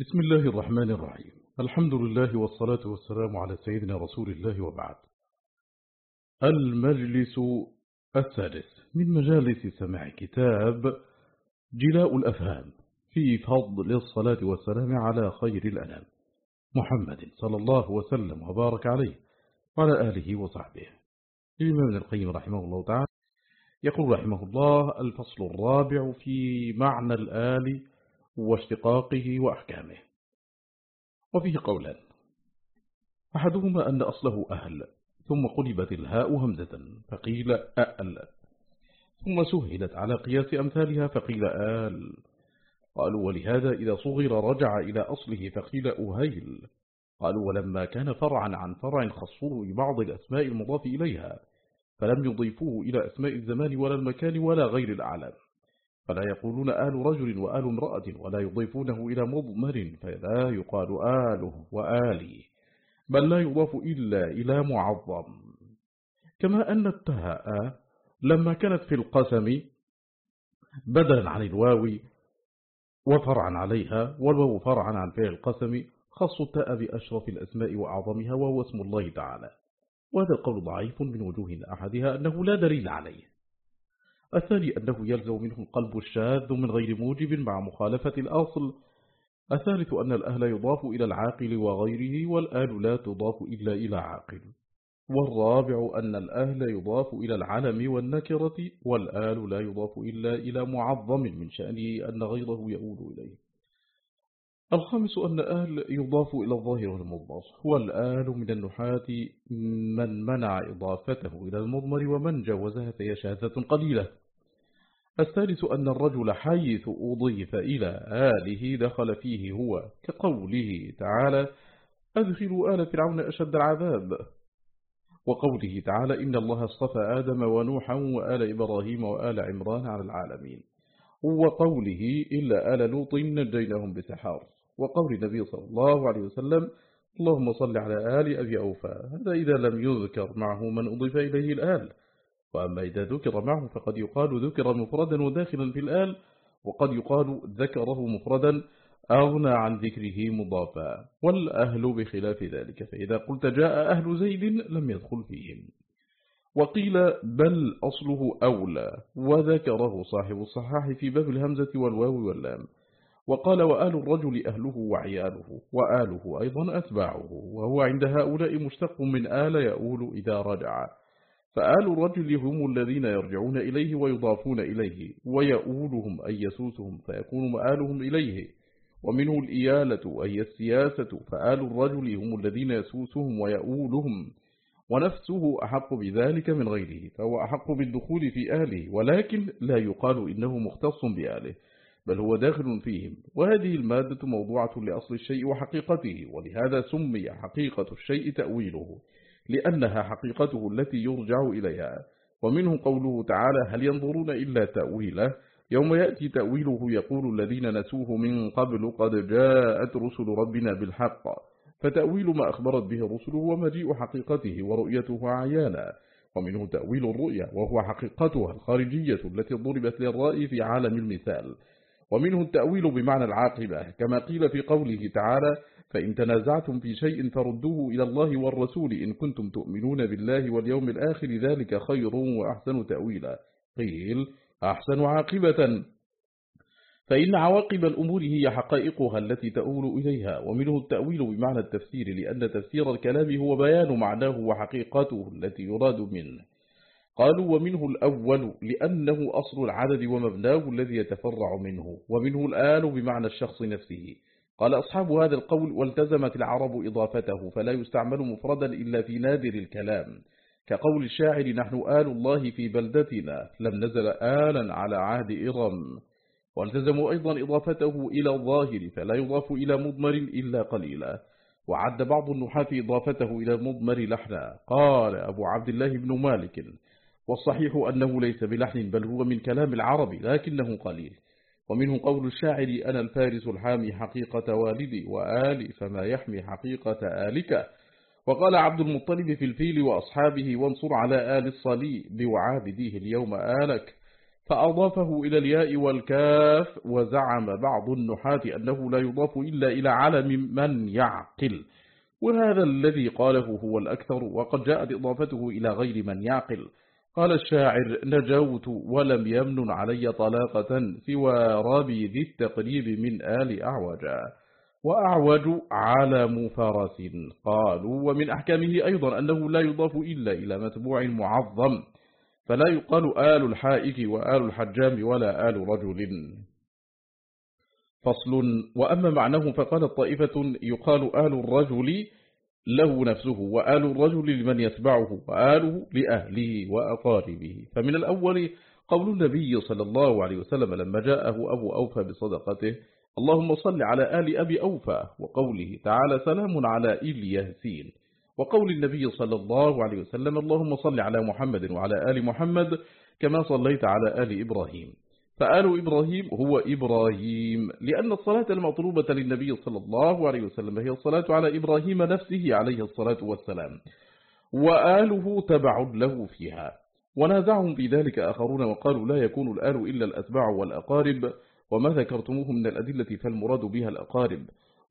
بسم الله الرحمن الرحيم. الحمد لله والصلاة والسلام على سيدنا رسول الله وبعد. المجلس السادس. من مجالس سماع كتاب جلاء الأفهام في فضل الصلاة والسلام على خير الأنام. محمد صلى الله وسلم وبارك عليه وعلى آله وصحبه. الإمام القيم رحمه الله تعالى يقول رحمه الله الفصل الرابع في معنى الآل واشتقاقه وأحكامه. وفيه قولان. أحدهما أن أصله أهل ثم قلبت الهاء همزة فقيل أأل ثم سهلت على قياس أمثالها فقيل آل. قالوا ولهذا إذا صغر رجع إلى أصله فقيل أهيل. قالوا ولما كان فرعا عن فرع خصوه ببعض الأسماء المضاف إليها فلم يضيفوه إلى أسماء الزمان ولا المكان ولا غير الأعلام. فلا يقولون آل رجل وآل امرأة ولا يضيفونه إلى مضمر فلا يقال آله وآلي بل لا يضاف إلا إلى معظم. كما أن التهاء لما كانت في القسم بدلا عن الواو وفرعا عليها والواو فرعا عن فعل القسم خص التاء بأشرف الأسماء وأعظمها وهو اسم الله تعالى. وهذا القول ضعيف من وجوه أحدها أنه لا دليل عليه. الثاني أنه يلزم منه القلب الشاذ من غير موجب مع مخالفة الأصل. الثالث أن الأهل يضاف إلى العاقل وغيره والآل لا تضاف إلا إلى عاقل. والرابع أن الأهل يضاف إلى العلم والنكرة والآل لا يضاف إلا إلى معظم من شأنه أن غيره يؤول إليه. الخامس أن أهل يضاف إلى الظاهر والمضمر والآل من النحاة من منع إضافته إلى المضمر ومن جوزها فهي شاذة قليلة. الثالث أن الرجل حيث أضيف إلى آله دخل فيه هو كقوله تعالى أدخلوا آل فرعون أشد العذاب. وقوله تعالى إن الله اصطفى آدم ونوحا وآل إبراهيم وآل عمران على العالمين. وقوله إلا آل لوط نجيناهم بسحار. وقول النبي صلى الله عليه وسلم اللهم صل على آل أبي أوفى هذا إذا لم يذكر معه من أضيف إليه الآل. وأما إذا ذكر معه فقد يقال ذكر مفردا وداخلا في الآل وقد يقال ذكره مفردا أغنى عن ذكره مضافا. والأهل بخلاف ذلك فإذا قلت جاء أهل زيد لم يدخل فيهم. وقيل بل أصله أولى وذكره صاحب الصحاح في باب الهمزة والواو واللام. وقال وآل الرجل أهله وعياله وآله أيضا أتباعه وهو عند هؤلاء مشتق من آل يؤول إذا رجع. فآل الرجل هم الذين يرجعون إليه ويضافون إليه ويؤولهم أي يسوسهم فيكون مآلهم إليه. ومنه الإيالة أي السياسة فآل الرجل هم الذين يسوسهم ويؤولهم ونفسه أحق بذلك من غيره فهو أحق بالدخول في آله ولكن لا يقال إنه مختص بآله. بل هو داخل فيهم. وهذه المادة موضوعة لأصل الشيء وحقيقته ولهذا سمي حقيقة الشيء تأويله لأنها حقيقته التي يرجع إليها. ومنه قوله تعالى هل ينظرون إلا تأويله؟ يوم يأتي تأويله يقول الذين نسوه من قبل قد جاءت رسل ربنا بالحق. فتأويل ما أخبرت به رسله ومجيء حقيقته ورؤيته عيانا ومنه تأويل الرؤيا وهو حقيقتها الخارجية التي ضربت للرأي في عالم المثال. ومنه التأويل بمعنى العاقبة كما قيل في قوله تعالى فإن تنازعتم في شيء فردوه إلى الله والرسول إن كنتم تؤمنون بالله واليوم الآخر ذلك خير وأحسن تأويلا. قيل أحسن عاقبة. فإن عواقب الأمور هي حقائقها التي تؤول إليها ومنه التأويل بمعنى التفسير لأن تفسير الكلام هو بيان معناه وحقيقته التي يراد منه. قالوا ومنه الأول لأنه أصل العدد ومبناه الذي يتفرع منه ومنه الآل بمعنى الشخص نفسه. قال أصحاب هذا القول والتزمت العرب إضافته فلا يستعمل مفردا إلا في نادر الكلام. كقول الشاعر نحن آل الله في بلدتنا لم نزل آلا على عهد إرم. والتزموا أيضا إضافته إلى الظاهر فلا يضاف إلى مضمر إلا قليلا. وعد بعض النحاة إضافته إلى المضمر لحنا. قال أبو عبد الله بن مالك والصحيح أنه ليس بلحن بل هو من كلام العرب لكنه قليل. ومنه قول الشاعر أنا الفارس الحامي حقيقة والدي وآلي فما يحمي حقيقة آلك. وقال عبد المطلب في الفيل وأصحابه وانصر على آل الصلي بوعابديه اليوم آلك. فأضافه إلى الياء والكاف وزعم بعض النحاة أنه لا يضاف إلا إلى علم من يعقل. وهذا الذي قاله هو الأكثر وقد جاءت إضافته إلى غير من يعقل. قال الشاعر نجوت ولم يمن علي طلاقة سوى ربي ذي التقريب من آل أعوجا وأعوج علم فرس. قالوا ومن أحكامه أيضا أنه لا يضاف إلا إلى متبوع معظم فلا يقال آل الحائك وآل الحجام ولا آل رجل. فصل. وأما معناه فقال الطائفة يقال آل الرجل له نفسه وآل الرجل لمن يتبعه وآله لأهله وأقاربه. فمن الأول قول النبي صلى الله عليه وسلم لما جاءه أبو أوفى بصدقته اللهم صل على آل أبي أوفى وقوله تعالى سلام على إلياسين وقول النبي صلى الله عليه وسلم اللهم صل على محمد وعلى آل محمد كما صليت على آل إبراهيم. فآل إبراهيم هو إبراهيم لأن الصلاة المطلوبة للنبي صلى الله عليه وسلم هي الصلاة على إبراهيم نفسه عليه الصلاة والسلام وآله تبع له فيها. ونازعهم في ذلك آخرون وقالوا لا يكون الآل إلا الأتباع والأقارب وما ذكرتموه من الأدلة فالمراد بها الأقارب.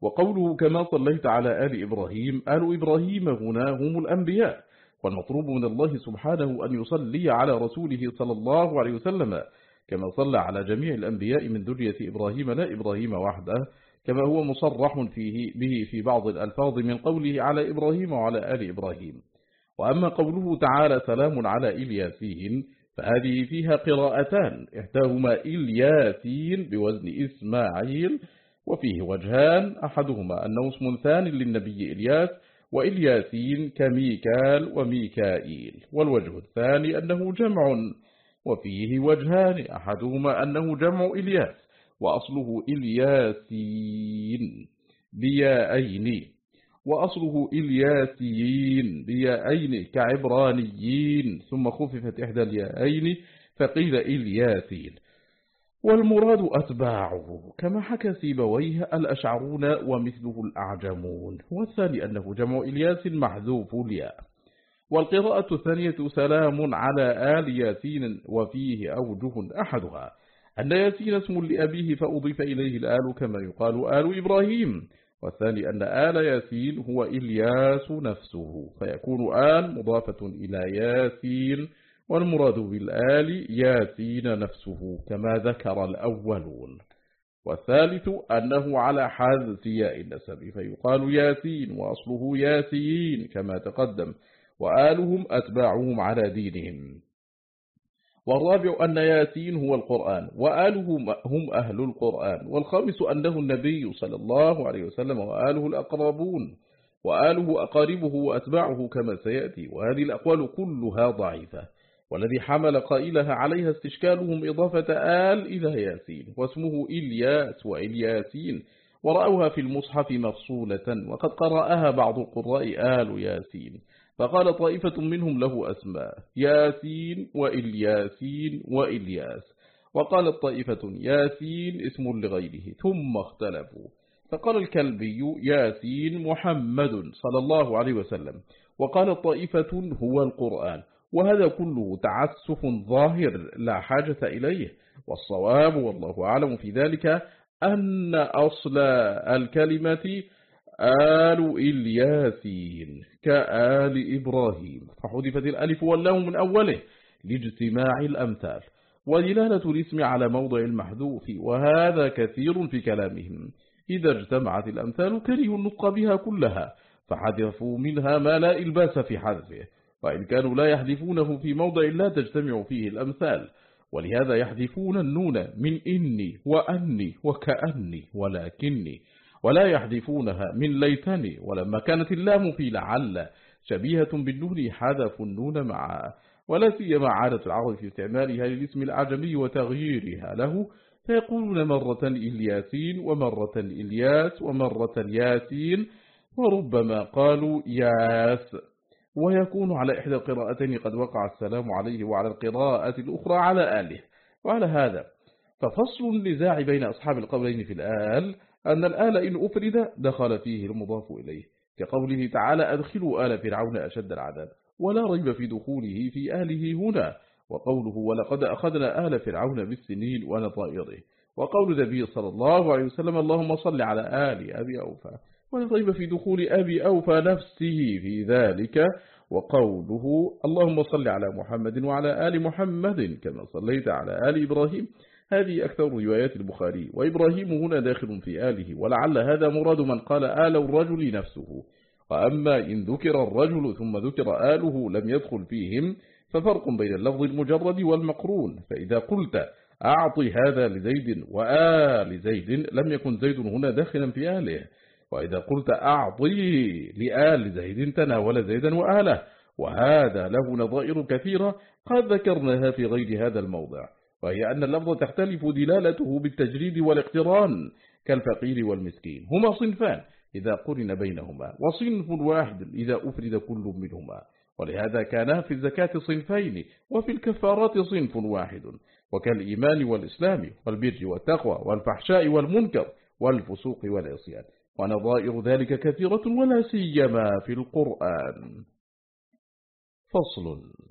وقوله كما صليت على آل إبراهيم آل إبراهيم هنا هم الأنبياء والمطلوب من الله سبحانه أن يصلي على رسوله صلى الله عليه وسلم. كما صلى على جميع الأنبياء من ذرية إبراهيم لا إبراهيم وحده كما هو مصرح فيه به في بعض الألفاظ من قوله على إبراهيم وعلى آل إبراهيم. وأما قوله تعالى سلام على إلياسين فهذه فيها قراءتان إحداهما إلياسين بوزن إسماعيل وفيه وجهان أحدهما أنه اسم ثاني للنبي إلياس وإلياسين كميكال وميكائيل والوجه الثاني أنه جمع وفيه وجهان أحدهما أنه جمع إلياس وأصله إلياسين بيائين وأصله إلياسيين بيائين كعبرانيين. ثم خففت إحدى اليائين فقيل إلياسين. والمراد أتباعه كما حكى سيبويه الأشعرون ومثله الأعجمون. والثاني أنه جمع إلياس محذوف الياء. والقراءة الثانية سلام على آل ياسين وفيه أوجه أحدها. أن ياسين اسم لأبيه فأضيف إليه الآل كما يقال آل إبراهيم. والثاني أن آل ياسين هو إلياس نفسه. فيكون آل مضافة إلى ياسين والمراد بالآل ياسين نفسه كما ذكر الأولون. والثالث أنه على حذف ياء النسب فيقال ياسين وأصله ياسين كما تقدم. وآلهم أتباعهم على دينهم. والرابع أن ياسين هو القرآن وآلهم هم أهل القرآن والخامس أنه النبي صلى الله عليه وسلم وآله الأقربون وآله أقاربه وأتباعه كما سيأتي. وهذه الأقوال كلها ضعيفة والذي حمل قائلها عليها استشكالهم إضافة آل إلى ياسين واسمه إلياس وإلياسين ورأوها في المصحف مفصولة وقد قرأها بعض القراء آل ياسين. فقال طائفة منهم له أسماء ياسين وإلياسين وإلياس. وقالت طائفة ياسين اسم لغيره ثم اختلفوا. فقال الكلبي ياسين محمد صلى الله عليه وسلم. وقال طائفة هو القرآن. وهذا كله تعسف ظاهر لا حاجة إليه. والصواب والله أعلم في ذلك أن أصل الكلمة آل إلياسين كآل إبراهيم. فحذفت الألف واللام من أوله لاجتماع الأمثال ودلالة الاسم على موضع المحذوف وهذا كثير في كلامهم. إذا اجتمعت الأمثال كرهوا النطق بها كلها فحذفوا منها ما لا إلباس في حذفه. وإن كانوا لا يحذفونه في موضع لا تجتمع فيه الأمثال ولهذا يحذفون النون من إني وأني وكأني ولكني. ولا يحذفونها من ليتني ولما كانت اللام في لعل. شبيهة بالنون حذفوا النون معها ولا سيما عادة العرب في استعمالها للاسم الأعجمي وتغييرها له. فيقولون مرة إلياسين ومرة إلياس ومرة ياسين وربما قالوا ياس. ويكون على إحدى القراءتين قد وقع السلام عليه وعلى القراءة الأخرى على آله. وعلى هذا ففصل النزاع بين أصحاب القولين في الآل أن الآل إن أفرد دخل فيه المضاف إليه. كقوله تعالى أدخلوا آل فرعون أشد العذاب ولا ريب في دخوله في آله هنا. وقوله ولقد أخذنا آل فرعون بالسنين ونطائره وقول النبي صلى الله عليه وسلم اللهم صل على آل أبي أوفى. ولا ريب في دخول أبي أوفى نفسه في ذلك. وقوله اللهم صل على محمد وعلى آل محمد كما صليت على آل إبراهيم. هذه أكثر روايات البخاري وإبراهيم هنا داخل في آله ولعل هذا مراد من قال آل الرجل نفسه. وأما إن ذكر الرجل ثم ذكر آله لم يدخل فيهم ففرق بين اللفظ المجرد والمقرون. فإذا قلت أعطي هذا لزيد وآل زيد لم يكن زيد هنا داخلا في آله. وإذا قلت أعطي لآل زيد تناول زيدا وآله. وهذا له نظائر كثيرة قد ذكرناها في غير هذا الموضع. وهي أن اللفظ تختلف دلالته بالتجريد والاقتران كالفقير والمسكين. هما صنفان إذا قرن بينهما وصنف واحد إذا أفرد كل منهما. ولهذا كان في الزكاة صنفين وفي الكفارات صنف واحد. وكالإيمان والإسلام والبر والتقوى والفحشاء والمنكر والفسوق والعصيان. ونظائر ذلك كثيرة ولا سيما في القرآن. فصل.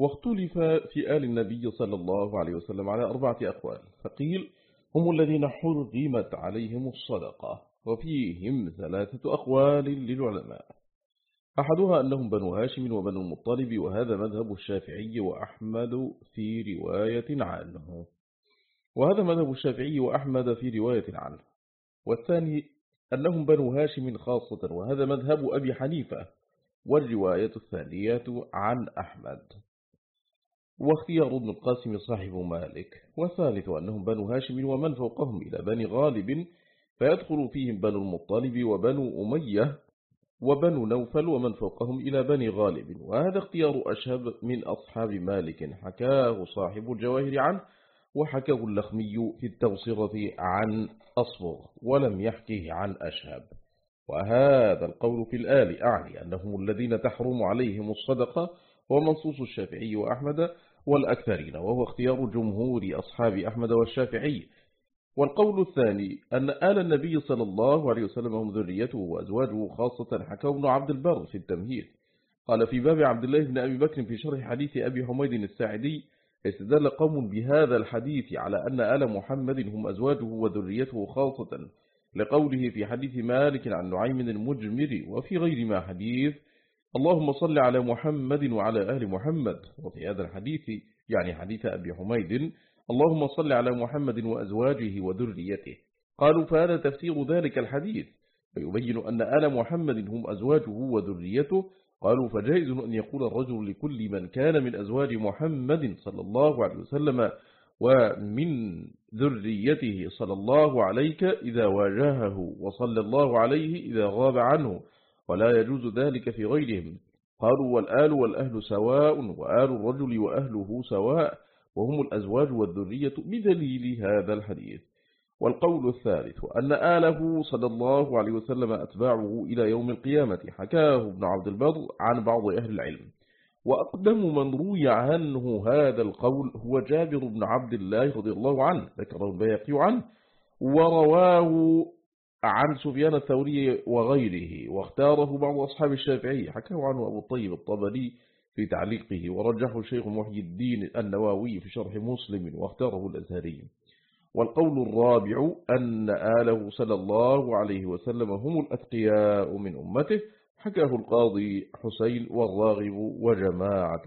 واختلف في آل النبي صلى الله عليه وسلم على أربعة أقوال. فقيل هم الذين حرمت عليهم الصدقة وفيهم ثلاثة أقوال للعلماء. أحدها أنهم بنو هاشم وبنو المطلب وهذا مذهب الشافعي وأحمد في رواية عنه. وهذا مذهب الشافعي وأحمد في رواية عنه. والثاني أنهم بنو هاشم خاصة وهذا مذهب أبي حنيفة. والرواية الثانية عن أحمد. واختيار ابن القاسم صاحب مالك والثالث أنهم بنو هاشم ومن فوقهم إلى بني غالب فيدخل فيهم بنو المطلب وبنو أمية وبنو نوفل ومن فوقهم إلى بني غالب. وهذا اختيار أشهب من أصحاب مالك حكاه صاحب الجواهر عنه وحكاه اللخمي في التوصرة عن أصبغ ولم يحكيه عن أشهب. وهذا القول في الآل أعني أنهم الذين تحرم عليهم الصدقة ومنصوص الشافعي وأحمد والأكثرين وهو اختيار جمهور أصحاب أحمد والشافعي. والقول الثاني أن آل النبي صلى الله عليه وسلم هم ذريته وأزواجه خاصة حكى ابن عبد البر في التمهيد. قال في باب عبد الله بن أبي بكر في شرح حديث أبي حميد الساعدي استدل قوم بهذا الحديث على أن آل محمد هم أزواجه وذريته خاصة لقوله في حديث مالك عن نعيم المجمر وفي غير ما حديث اللهم صل على محمد وعلى آل محمد. وفي هذا الحديث يعني حديث أبي حميد اللهم صل على محمد وأزواجه وذريته. قالوا فهذا تفسير ذلك الحديث. فيبين أن آل محمد هم أزواجه وذريته. قالوا فجائز أن يقول الرجل لكل من كان من أزواج محمد صلى الله عليه وسلم ومن ذريته صلى الله عليك إذا واجهه وصلى الله عليه إذا غاب عنه. ولا يجوز ذلك في غيرهم. قالوا والآل والأهل سواء وآل الرجل وأهله سواء وهم الأزواج والذرية بدليل هذا الحديث. والقول الثالث أن آله صلى الله عليه وسلم أتباعه إلى يوم القيامة حكاه ابن عبد البر عن بعض أهل العلم. وأقدم من روي عنه هذا القول هو جابر بن عبد الله رضي الله عنه ذكره البيقي عنه ورواه عن سفيان الثوري وغيره واختاره بعض أصحاب الشافعي حكاه عنه أبو الطيب الطبري في تعليقه ورجحه الشيخ محي الدين النواوي في شرح مسلم واختاره الأزهري. والقول الرابع أن آله صلى الله عليه وسلم هم الأتقياء من أمته حكاه القاضي حسين والراغب وجماعة.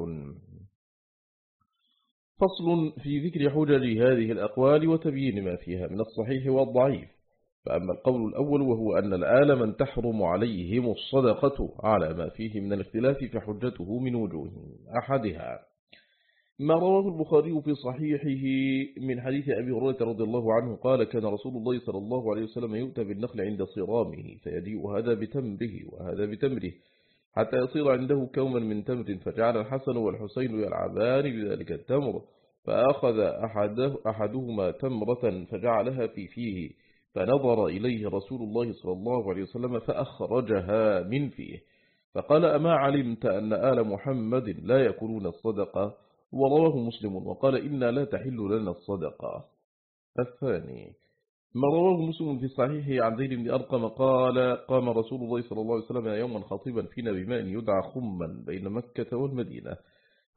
فصل في ذكر حجج هذه الأقوال وتبيين ما فيها من الصحيح والضعيف. فأما القول الأول وهو أن الآل من تحرم عليهم الصدقة على ما فيه من الاختلاف فحجته من وجوه أحدها. ما رواه البخاري في صحيحه من حديث أبي هريرة رضي الله عنه قال كان رسول الله صلى الله عليه وسلم يؤتى بالنخل عند صرامه فيجيء هذا بتمره وهذا بتمره حتى يصير عنده كوما من تمر فجعل الحسن والحسين يلعبان بذلك التمر فأخذ أحده أحدهما تمرة فجعلها في فيه فنظر إليه رسول الله صلى الله عليه وسلم فأخرجها من فيه. فقال أما علمت أن آل محمد لا يأكلون الصدقة؟ ورواه مسلم. وقال إنا لا تحل لنا الصدقة. الثاني ما رواه مسلم في صحيحه عن زيد بن أرقم قال قام رسول الله صلى الله عليه وسلم يوما خطيبا فينا بماء يدعى خما بين مكة والمدينة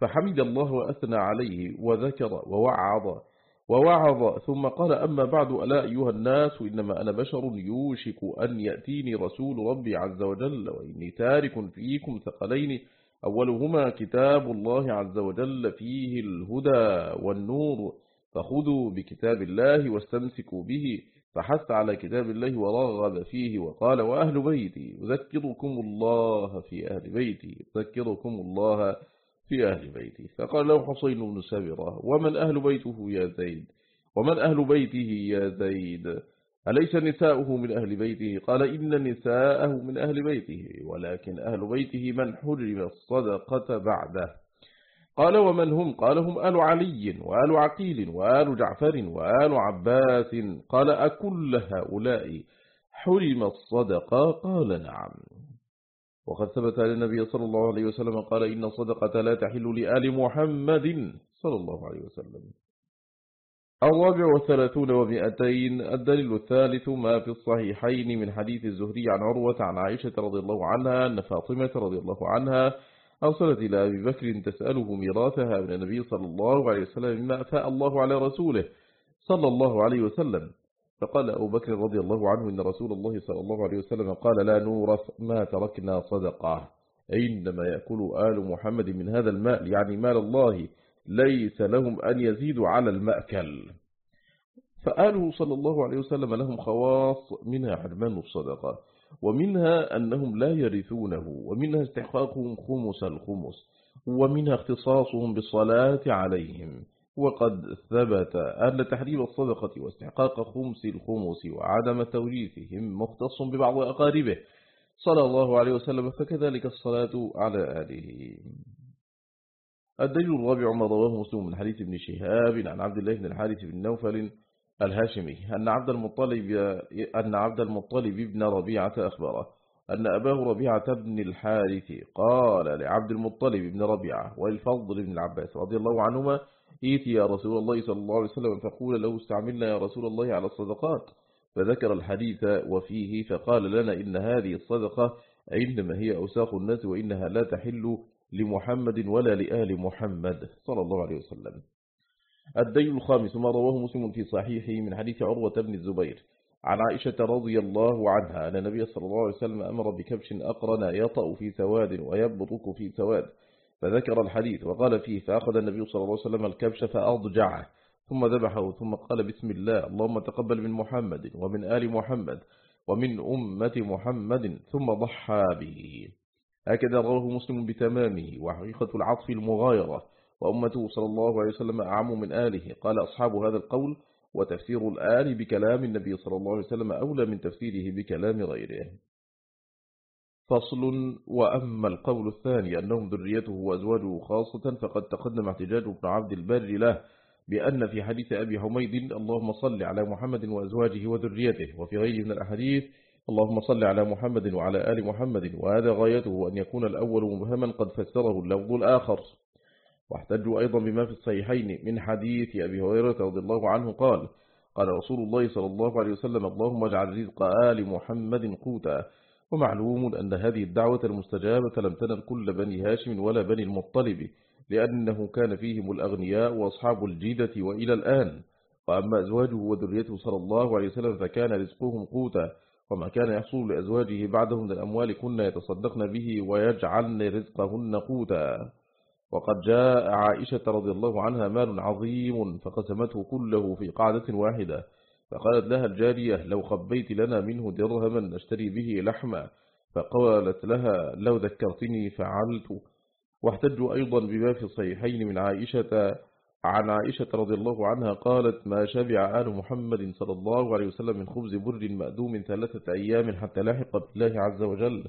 فحمد الله وأثنى عليه وذكر ووعظ ووعظ ثم قال أما بعد ألا أيها الناس إنما أنا بشر يوشك أن يأتيني رسول ربي عز وجل وإني تارك فيكم ثقلين. أولهما كتاب الله عز وجل فيه الهدى والنور فخذوا بكتاب الله واستمسكوا به. فحث على كتاب الله ورغب فيه وقال وأهل بيتي أذكركم الله في أهل بيتي أذكركم الله في أهل بيتي. فقال له حسين بن سابرة ومن أهل بيته يا زيد؟ ومن أهل بيته يا زيد؟ أليس نساؤه من أهل بيته؟ قال إن نساءه من أهل بيته ولكن أهل بيته من حرم الصدقة بعده. قال ومن هم؟ قال هم آل علي وآل عقيل وآل جعفر وآل عباس. قال أكل هؤلاء حرم الصدقة؟ قال نعم. وقد ثبت أن النبي صلى الله عليه وسلم قال إن الصدقة لا تحل لآل محمد صلى الله عليه وسلم. الرابع والثلاثون ومئتين الدليل الثالث ما في الصحيحين من حديث الزهري عن عروة عن عائشة رضي الله عنها أن فاطمة رضي الله عنها أرسلت إلى أبي بكر تسأله ميراثها من النبي صلى الله عليه وسلم مما أفاء الله على رسوله صلى الله عليه وسلم. فقال أبو بكر رضي الله عنه إن رسول الله صلى الله عليه وسلم قال لا نورث ما تركنا صدقة. إنما يأكل آل محمد من هذا المال يعني مال الله ليس لهم أن يزيدوا على المأكل. فآله صلى الله عليه وسلم لهم خواص منها حرمان الصدقة ومنها أنهم لا يرثونه ومنها استحقاقهم خمس الخمس ومنها اختصاصهم بالصلاة عليهم. وقد ثبت أن تحريم الصدقة واستحقاق خمس الخمس وعدم توريثهم مختص ببعض أقاربه. صلى الله عليه وسلم فكذلك الصلاة على آله. الدليل الرابع ما رواه مسلم من حديث ابن شهاب عن عبد الله بن الحارث بن نوفل الهاشمي أن عبد المطلب أن عبد المطلب ابن ربيعة أخبره أن أباه ربيعة بن الحارث قال لعبد المطلب بن ربيعة والفضل بن العباس رضي الله عنهما إيتي يا رسول الله صلى الله عليه وسلم فقول له استعملنا يا رسول الله على الصدقات. فذكر الحديث وفيه فقال لنا إن هذه الصدقة إنما هي أوساخ الناس وإنها لا تحل لمحمد ولا لآل محمد صلى الله عليه وسلم. الدين الخامس ما رواه مسلم في صحيحه من حديث عروة بن الزبير. عن عائشة رضي الله عنها أن النبي صلى الله عليه وسلم أمر بكبش أقرن يطأ في سواد ويبطك في سواد. فذكر الحديث وقال فيه فأخذ النبي صلى الله عليه وسلم الكبش فأضجعه ثم ذبحه ثم قال بسم الله اللهم تقبل من محمد ومن آل محمد ومن أمة محمد ثم ضحى به. هكذا رواه مسلم بتمامه وحقيقة العطف المغايرة وأمته صلى الله عليه وسلم أعم من آله. قال أصحاب هذا القول وتفسير الآل بكلام النبي صلى الله عليه وسلم أولى من تفسيره بكلام غيره. فصل وأما القول الثاني أنهم ذريته وأزواجه خاصة فقد تقدم احتجاج ابن عبد البر له بأن في حديث أبي حميد اللهم صل على محمد وأزواجه وذريته وفي غيره من الأحاديث اللهم صل على محمد وعلى آل محمد وهذا غايته أن يكون الأول مبهما قد فسره اللفظ الآخر. واحتجوا أيضا بما في الصحيحين من حديث أبي هريرة رضي الله عنه قال قال رسول الله صلى الله عليه وسلم اللهم اجعل رزق آل محمد قوتا. ومعلوم أن هذه الدعوة المستجابة لم تنل كل بني هاشم ولا بني المطلب لأنه كان فيهم الأغنياء وأصحاب الجيدة وإلى الآن. وأما أزواجه وذريته صلى الله عليه وسلم فكان رزقهم قوتا وما كان يحصل لأزواجه بعدهم من الأموال كنا يتصدقن به ويجعلن رزقهن قوتا. وقد جاء عائشة رضي الله عنها مال عظيم فقسمته كله في قاعدة واحدة. فقالت لها الجارية لو خبيت لنا منه درهما نشتري به لحما. فقالت لها لو ذكرتني فعلت. واحتجوا أيضا بما في الصحيحين من عائشة عن عائشة رضي الله عنها قالت ما شبع آل محمد صلى الله عليه وسلم من خبز بر مأدوم ثلاثة أيام حتى لاحق بالله عز وجل.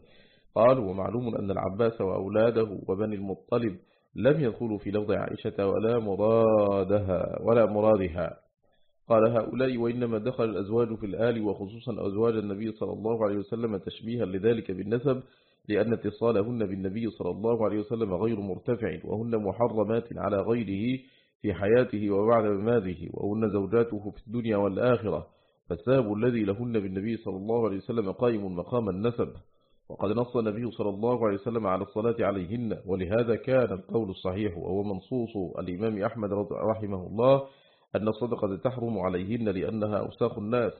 قال ومعلوم أن العباس وأولاده وبني المطلب لم يدخلوا في لفظ عائشة ولا مرادها ولا مرادها. قال هؤلاء وإنما دخل الأزواج في الآل وخصوصا أزواج النبي صلى الله عليه وسلم تشبيها لذلك بالنسب لأن اتصالهن بالنبي صلى الله عليه وسلم غير مرتفع وهن محرمات على غيره في حياته وبعد مماذه وهن زوجاته في الدنيا والآخرة. فالساب الذي لهن بالنبي صلى الله عليه وسلم قائم مقام النسب. وقد نص النبي صلى الله عليه وسلم على الصلاة عليهن ولهذا كان القول الصحيح وهو منصوص الإمام أحمد رحمه الله أن الصدقة تحرم عليهن لأنها أوساخ الناس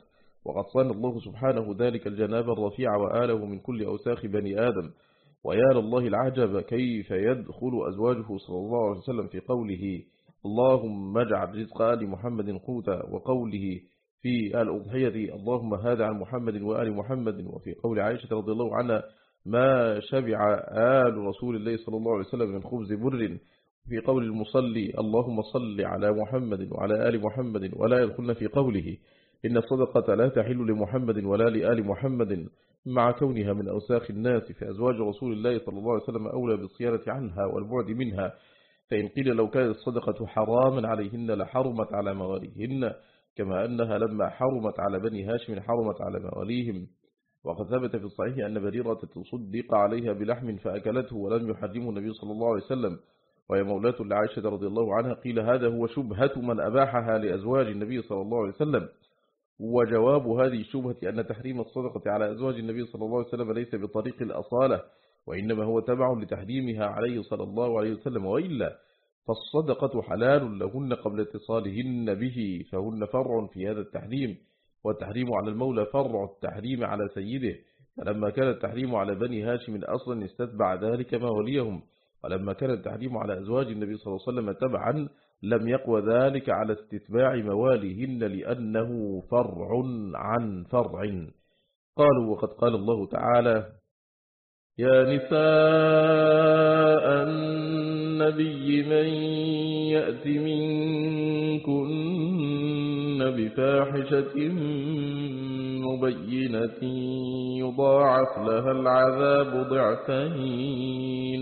وقد صان الله سبحانه ذلك الجناب الرفيع وآله من كل أوساخ بني آدم. ويا لله العجب كيف يدخل أزواجه صلى الله عليه وسلم في قوله اللهم اجعل رزق آل محمد قوتا وقوله في الأضحية اللهم هذا عن محمد وآل محمد وفي قول عائشة رضي الله عنها ما شبع آل رسول الله صلى الله عليه وسلم من خبز بر. في قول المصلي اللهم صل على محمد وعلى آل محمد ولا يدخلن في قوله إن الصدقة لا تحل لمحمد ولا لآل محمد مع كونها من أوساخ الناس في أزواج رسول الله صلى الله عليه وسلم أولى بالصيانة عنها والبعد منها. فإن قيل لو كانت الصدقة حراما عليهن لحرمت على مواليهن كما أنها لما حرمت على بني هاشم حرمت على مواليهم. وقد ثبت في الصحيح أن بريرة تصدق عليها بلحم فأكلته ولم يحرمه النبي صلى الله عليه وسلم. وهي مولاة لعائشة رضي الله عنها قيل هذا هو شبهة من أباحها لأزواج النبي صلى الله عليه وسلم. وجواب هذه الشبهة أن تحريم الصدقة على أزواج النبي صلى الله عليه وسلم ليس بطريق الأصالة وإنما هو تبع لتحريمها عليه صلى الله عليه وسلم وإلا فالصدقة حلال لهن قبل اتصالهن به فهن فرع في هذا التحريم والتحريم على المولى فرع التحريم على سيده. فلما كان التحريم على بني هاشم أصلا استتبع ذلك ما وليهم. ولما كان التحريم على أزواج النبي صلى الله عليه وسلم تبعا لم يقوى ذلك على استتباع مواليهن لأنه فرع عن فرع. قالوا وقد قال الله تعالى يا نساء النبي من يأت منكن بفاحشة مبينة يضاعف لها العذاب ضعفين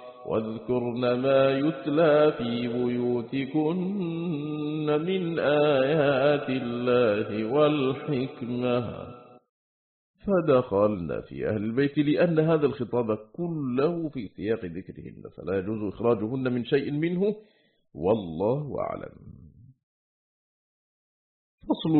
واذكرن ما يتلى في بيوتكن من آيات الله والحكمة. فدخلنا في أهل البيت لأن هذا الخطاب كله في سياق ذكرهن فلا يجوز إخراجهن من شيء منه والله أعلم. فصل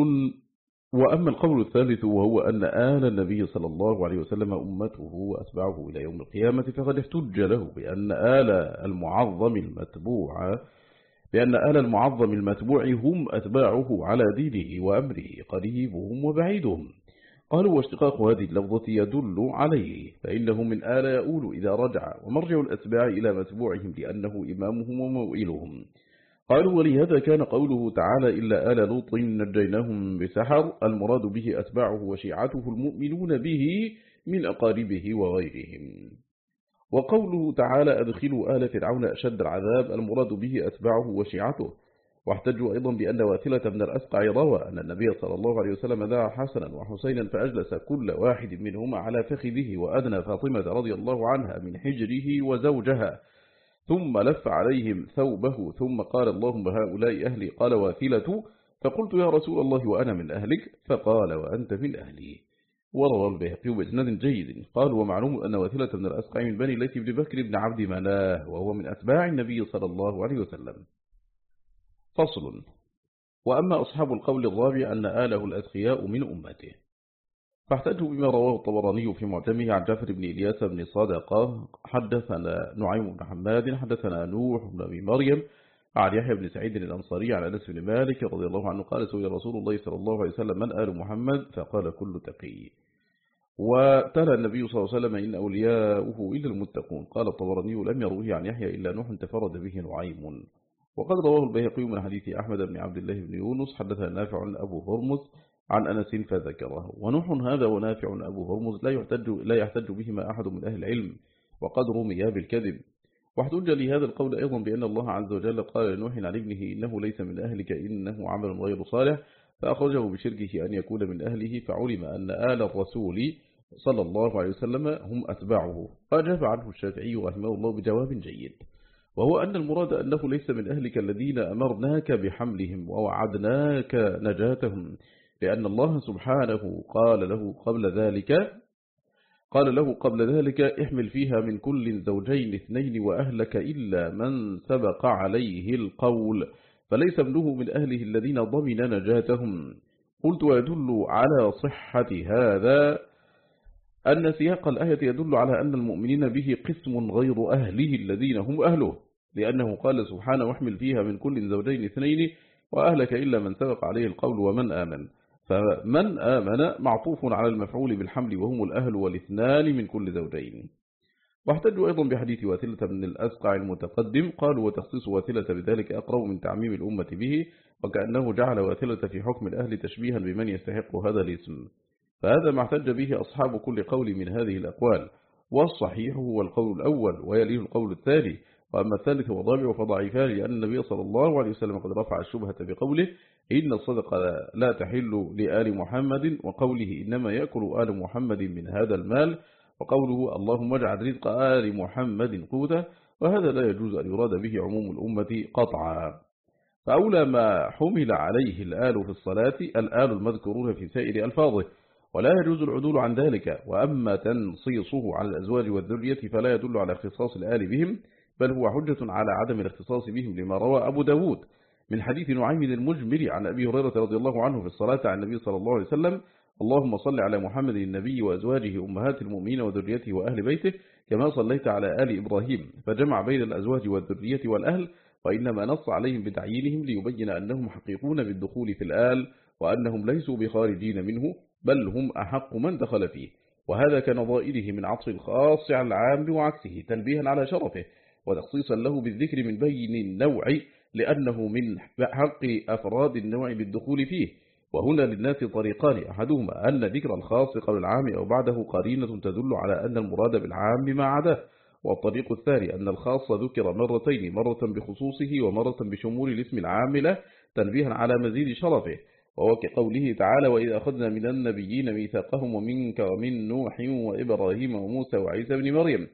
وأما القول الثالث وهو أن آل النبي صلى الله عليه وسلم أمته وأتبعه إلى يوم القيامة فقد احتج له بأن آل المعظم المتبوع بأن آل المعظم المتبوع هم أتباعه على دينه وأمره قريبهم وبعيدهم. قالوا واشتقاق هذه اللفظة يدل عليه فإنه من آل يؤول إذا رجع ومرجع الأتباع إلى متبوعهم لأنه إمامهم وموئلهم. قالوا ولهذا كان قوله تعالى إلا آل لوط نجيناهم بسحر المراد به أتباعه وشيعته المؤمنون به من أقاربه وغيرهم. وقوله تعالى أدخلوا آل فرعون أشد العذاب المراد به أتباعه وشيعته. واحتجوا أيضا بأن واثلة من الأسقع روى أن النبي صلى الله عليه وسلم دعا حسنا وحسينا فأجلس كل واحد منهما على فخذه وأدنى فاطمة رضي الله عنها من حجره وزوجها. ثم لف عليهم ثوبه ثم قال اللهم هؤلاء أهلي قال واثلة فقلت يا رسول الله وأنا من أهلك؟ فقال وأنت من أهلي. وروى البيهقي بإسناد جيد قال ومعلوم أن واثلة من الأسقع من بني ليث بن بكر بن عبد مناه وهو من أتباع النبي صلى الله عليه وسلم. فصل. وأما أصحاب القول الرابع أن آله الأتقياء من أمته. فاحتجوا بما رواه الطبراني في معجمه عن جعفر بن إلياس بن صادقة حدثنا نعيم بن حماد حدثنا نوح بن أبي مريم عن يحيى بن سعيد الأنصاري عن أنس بن مالك رضي الله عنه قال سئل رسول الله صلى الله عليه وسلم من آل محمد؟ فقال كل تقي. وتلا النبي صلى الله عليه وسلم إن أولياؤه إلا المتقون. قال الطبراني لم يروه عن يحيى إلا نوح تفرد به نعيم. وقد رواه البيهقي من حديث أحمد بن عبد الله بن يونس. حدثنا نافع أبو هرمز. عن أنس فذكره. ونوح هذا ونافع أبو هرمز لا يحتج, لا يحتج بهما أحد من أهل العلم وقد رميا بالكذب واحتج لهذا القول أيضا بأن الله عز وجل قال لنوح عن ابنه إنه ليس من أهلك إنه عمل غير صالح فأخرجه بشركه أن يكون من أهله فعلم أن آل الرسول صلى الله عليه وسلم هم أتباعه. فأجاب عنه الشافعي رحمه الله بجواب جيد وهو أن المراد أنه ليس من أهلك الذين أمرناك بحملهم ووعدناك نجاتهم. لأن الله سبحانه قال له قبل ذلك قال له قبل ذلك احمل فيها من كل زوجين اثنين وأهلك إلا من سبق عليه القول فليس ابنه من أهله الذين ضمن نجاتهم. قلت ويدل على صحة هذا أن سياق الآية يدل على أن المؤمنين به قسم غير أهله الذين هم أهله لأنه قال سبحانه واحمل فيها من كل زوجين اثنين وأهلك إلا من سبق عليه القول ومن آمن. فمن آمن معطوف على المفعول بالحمل وهم الأهل والاثنان من كل زوجين. واحتجوا أيضا بحديث واثلة من الأسقع المتقدم قالوا وتخصيص واثلة بذلك أقرب من تعميم الأمة به وكأنه جعل واثلة في حكم الأهل تشبيها بمن يستحق هذا الاسم. فهذا ما احتج به أصحاب كل قول من هذه الأقوال. والصحيح هو القول الأول ويليه القول الثاني وأما الثالث والرابع فضعيفان لأن النبي صلى الله عليه وسلم قد رفع الشبهة بقوله إن الصدقة لا تحل لآل محمد وقوله إنما يأكل آل محمد من هذا المال وقوله اللهم اجعل رزق آل محمد قوتا وهذا لا يجوز أن يراد به عموم الأمة قطعا. فأولى ما حمل عليه الآل في الصلاة الآل المذكورون في سائر ألفاظه ولا يجوز العدول عن ذلك وأما تنصيصه على الأزواج والذرية فلا يدل على اختصاص الآل بهم بل هو حجة على عدم الاختصاص بهم لما روى أبو داود من حديث نعيم المجمل عن أبي هريرة رضي الله عنه في الصلاة عن النبي صلى الله عليه وسلم اللهم صل على محمد النبي وأزواجه أمهات المؤمنين وذريته وأهل بيته كما صليت على آل إبراهيم فجمع بين الأزواج والذرية والأهل وإنما نص عليهم بتعيينهم ليبين أنهم حقيقون بالدخول في الآل وأنهم ليسوا بخارجين منه بل هم أحق من دخل فيه وهذا كنظائره من عطف الخاص على العام وعكسه تنبيها على شرفه وتخصيصا له بالذكر من بين النوع لأنه من حق أفراد النوع بالدخول فيه. وهنا للناس طريقان أحدهما أن ذكر الخاص قبل العام أو بعده قرينة تدل على أن المراد بالعام ما عداه. والطريق الثاني أن الخاص ذكر مرتين مرة بخصوصه ومرة بشمول الاسم العام له تنبيها على مزيد شرفه. وهو كقوله تعالى وإذا أخذنا من النبيين ميثاقهم ومنك ومن نوح وإبراهيم وموسى وعيسى بن مريم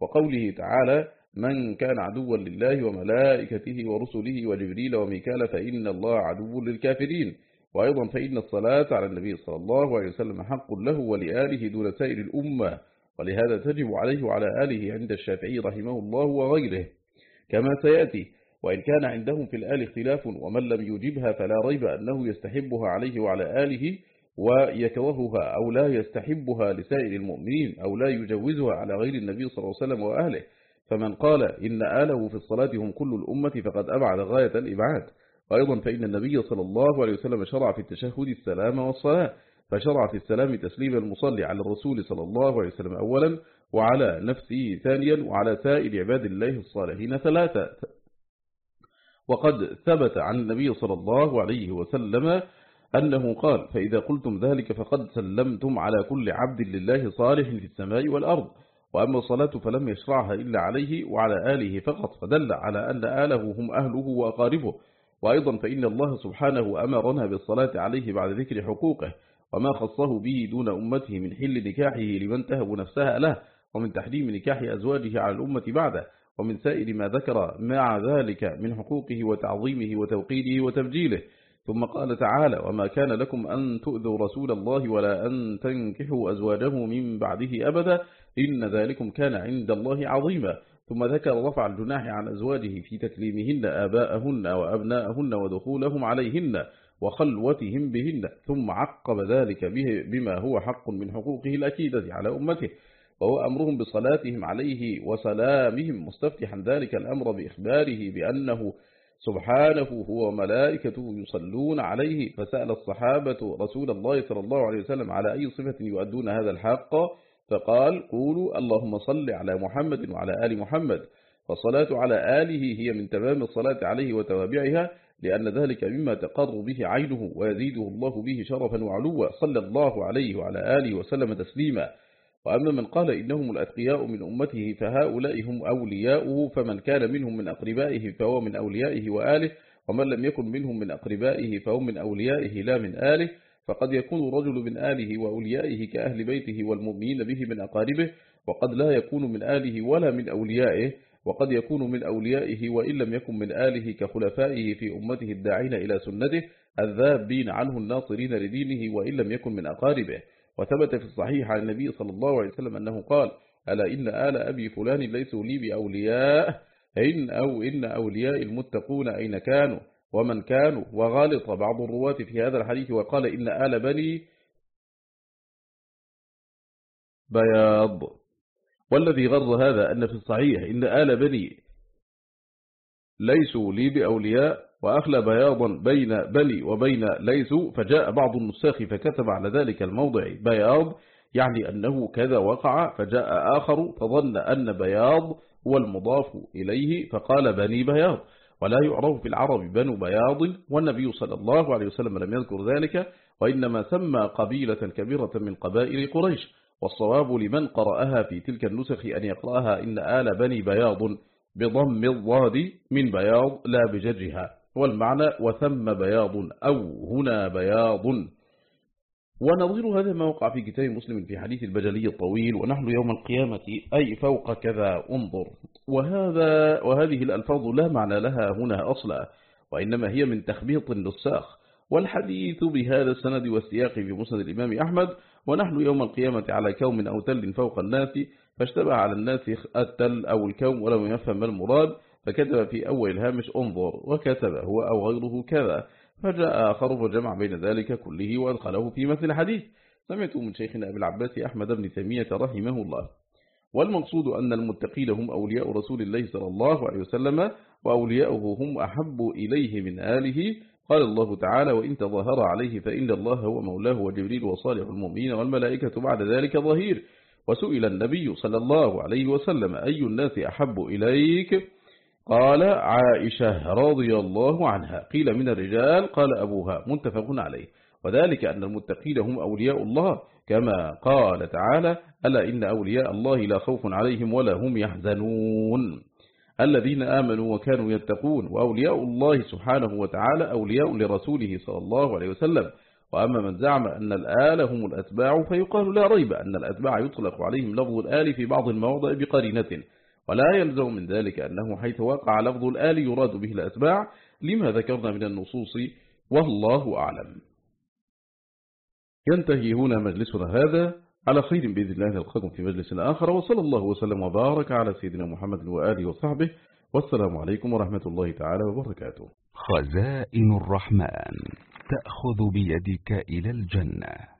وقوله تعالى من كان عدوا لله وملائكته ورسله وجبريل وميكال فإن الله عدو للكافرين. وأيضا فإن الصلاة على النبي صلى الله عليه وسلم حق له ولآله دون سائر الأمة ولهذا تجب عليه وعلى آله عند الشافعي رحمه الله وغيره. كما سيأتي وإن كان عندهم في الآل اختلاف ومن لم يجبها فلا ريب أنه يستحبها عليه وعلى آله ويكرهها أو لا يستحبها لسائر المؤمنين أو لا يجوزها على غير النبي صلى الله عليه وسلم وأهله. فمن قال إن آله في الصلاة هم كل الأمة فقد أبعد غاية الإبعاد. وأيضا فإن النبي صلى الله عليه وسلم شرع في التشهد السلام والصلاة فشرع في السلام تسليم المصلي على الرسول صلى الله عليه وسلم أولا وعلى نفسه ثانيا وعلى سائر عباد الله الصالحين ثلاثة. وقد ثبت عن النبي صلى الله عليه وسلم أنه قال فإذا قلتم ذلك فقد سلمتم على كل عبد لله صالح في السماء والأرض وأما الصلاة فلم يشرعها إلا عليه وعلى آله فقط فدل على أن آله هم أهله وأقاربه. وأيضا فإن الله سبحانه أمرنا بالصلاة عليه بعد ذكر حقوقه وما خصه به دون أمته من حل نكاحه لمن تهب نفسها له ومن تحريم نكاح أزواجه على الأمة بعده ومن سائر ما ذكر مع ذلك من حقوقه وتعظيمه وتوقيده وتبجيله. ثم قال تعالى وما كان لكم أن تؤذوا رسول الله ولا أن تنكحوا أزواجه من بعده أبدا إن ذلكم كان عند الله عظيما. ثم ذكر رفع الجناح عن أزواجه في تكليمهن آباءهن وأبناءهن ودخولهم عليهن وخلوتهم بهن. ثم عقب ذلك به بما هو حق من حقوقه الأكيدة على أمته. وهو أمرهم بصلاتهم عليه وسلامهم. مستفتحا ذلك الأمر بإخباره بأنه سبحانه هو ملائكته يصلون عليه. فسأل الصحابة رسول الله صلى الله عليه وسلم على أي صفة يؤدون هذا الحق؟ فقال قولوا اللهم صل على محمد وعلى آل محمد. فالصلاة على آله هي من تمام الصلاة عليه وتوابعها لأن ذلك مما تقر به عينه ويزيده الله به شرفا وعلوا. صلى الله عليه وعلى آله وسلم تسليما. وأما من قال إنهم الأتقياء من أمته فهؤلاء هم أولياؤه فمن كان منهم من أقربائه فهو من أوليائه وآله ومن لم يكن منهم من أقربائه فهم من أوليائه لا من آله. فقد يكون رجل من آله وأوليائه كأهل بيته والمؤمنين به من أقاربه وقد لا يكون من آله ولا من أوليائه وقد يكون من أوليائه وإن لم يكن من آله كخلفائه في أمته الداعين إلى سنته الذابين عنه الناصرين لدينه وإن لم يكن من أقاربه. وثبت في الصحيح عن النبي صلى الله عليه وسلم أنه قال ألا إن آل أبي فلان ليسوا لي بأولياء؟ إن أو إن أولياء المتقون أين كانوا؟ ومن كانوا؟ وغالط بعض الرواة في هذا الحديث وقال إن آل بني بياض. والذي غر هذا أن في الصحيح إن آل بني ليسوا لي بأولياء وأخلى بياضا بين بني وبين ليس فجاء بعض النساخ فكتب على ذلك الموضع. بياض يعني أنه كذا وقع فجاء آخر فظن أن بياض هو المضاف إليه فقال بني بياض. ولا يعرف في العرب بنو بياض والنبي صلى الله عليه وسلم لم يذكر ذلك وإنما سمى قبيلة كبيرة من قبائل قريش. والصواب لمن قرأها في تلك النسخ أن يقرأها إن آل بني بياض بضم الضاد من بياض لا بجرها والمعنى وثم بياض أو هنا بياض. ونظير هذا ما وقع في كتاب مسلم في حديث البجلي الطويل ونحن يوم القيامة أي فوق كذا انظر. وهذا وهذه الألفاظ لا معنى لها هنا أصلا وإنما هي من تخبيط النساخ. والحديث بهذا السند والسياق في مسند الإمام أحمد ونحن يوم القيامة على كوم أو تل فوق الناس فاشتبه على الناس التل أو الكوم ولم يفهم المراد. فكتب في أول الهامش انظر وكتب هو أو غيره كذا فجاء آخر فجمع بين ذلك كله وأدخله في مثل الحديث سمعت من شيخنا أبي العباس أحمد بن تيمية رحمه الله. والمقصود أن المتقين هم أولياء رسول الله صلى الله عليه وسلم وأولياؤه هم أحب إليه من آله. قال الله تعالى وإن تظاهر عليه فإن الله هو مولاه وجبريل وصالح المؤمنين والملائكة بعد ذلك ظهير. وسئل النبي صلى الله عليه وسلم أي الناس أحب إليك؟ قال عائشة رضي الله عنها. قيل من الرجال؟ قال أبوها. متفق عليه. وذلك أن المتقين هم أولياء الله. كما قال تعالى ألا إن أولياء الله لا خوف عليهم ولا هم يحزنون. الذين آمنوا وكانوا يتقون. وأولياء الله سبحانه وتعالى أولياء لرسوله صلى الله عليه وسلم. وأما من زعم أن الآل هم الأتباع فيقال لا ريب أن الأتباع يطلق عليهم لفظ الآل في بعض المواضع بقرينة. ولا يلزم من ذلك أنه حيث وقع لفظ الآل يراد به الأتباع لما ذكرنا من النصوص والله أعلم. ينتهي هنا مجلسنا هذا. على خير بإذن الله نلقاكم في مجلس آخر. وصلى الله وسلم وبارك على سيدنا محمد وآله وصحبه. والسلام عليكم ورحمة الله تعالى وبركاته. خزائن الرحمن تأخذ بيدك إلى الجنة.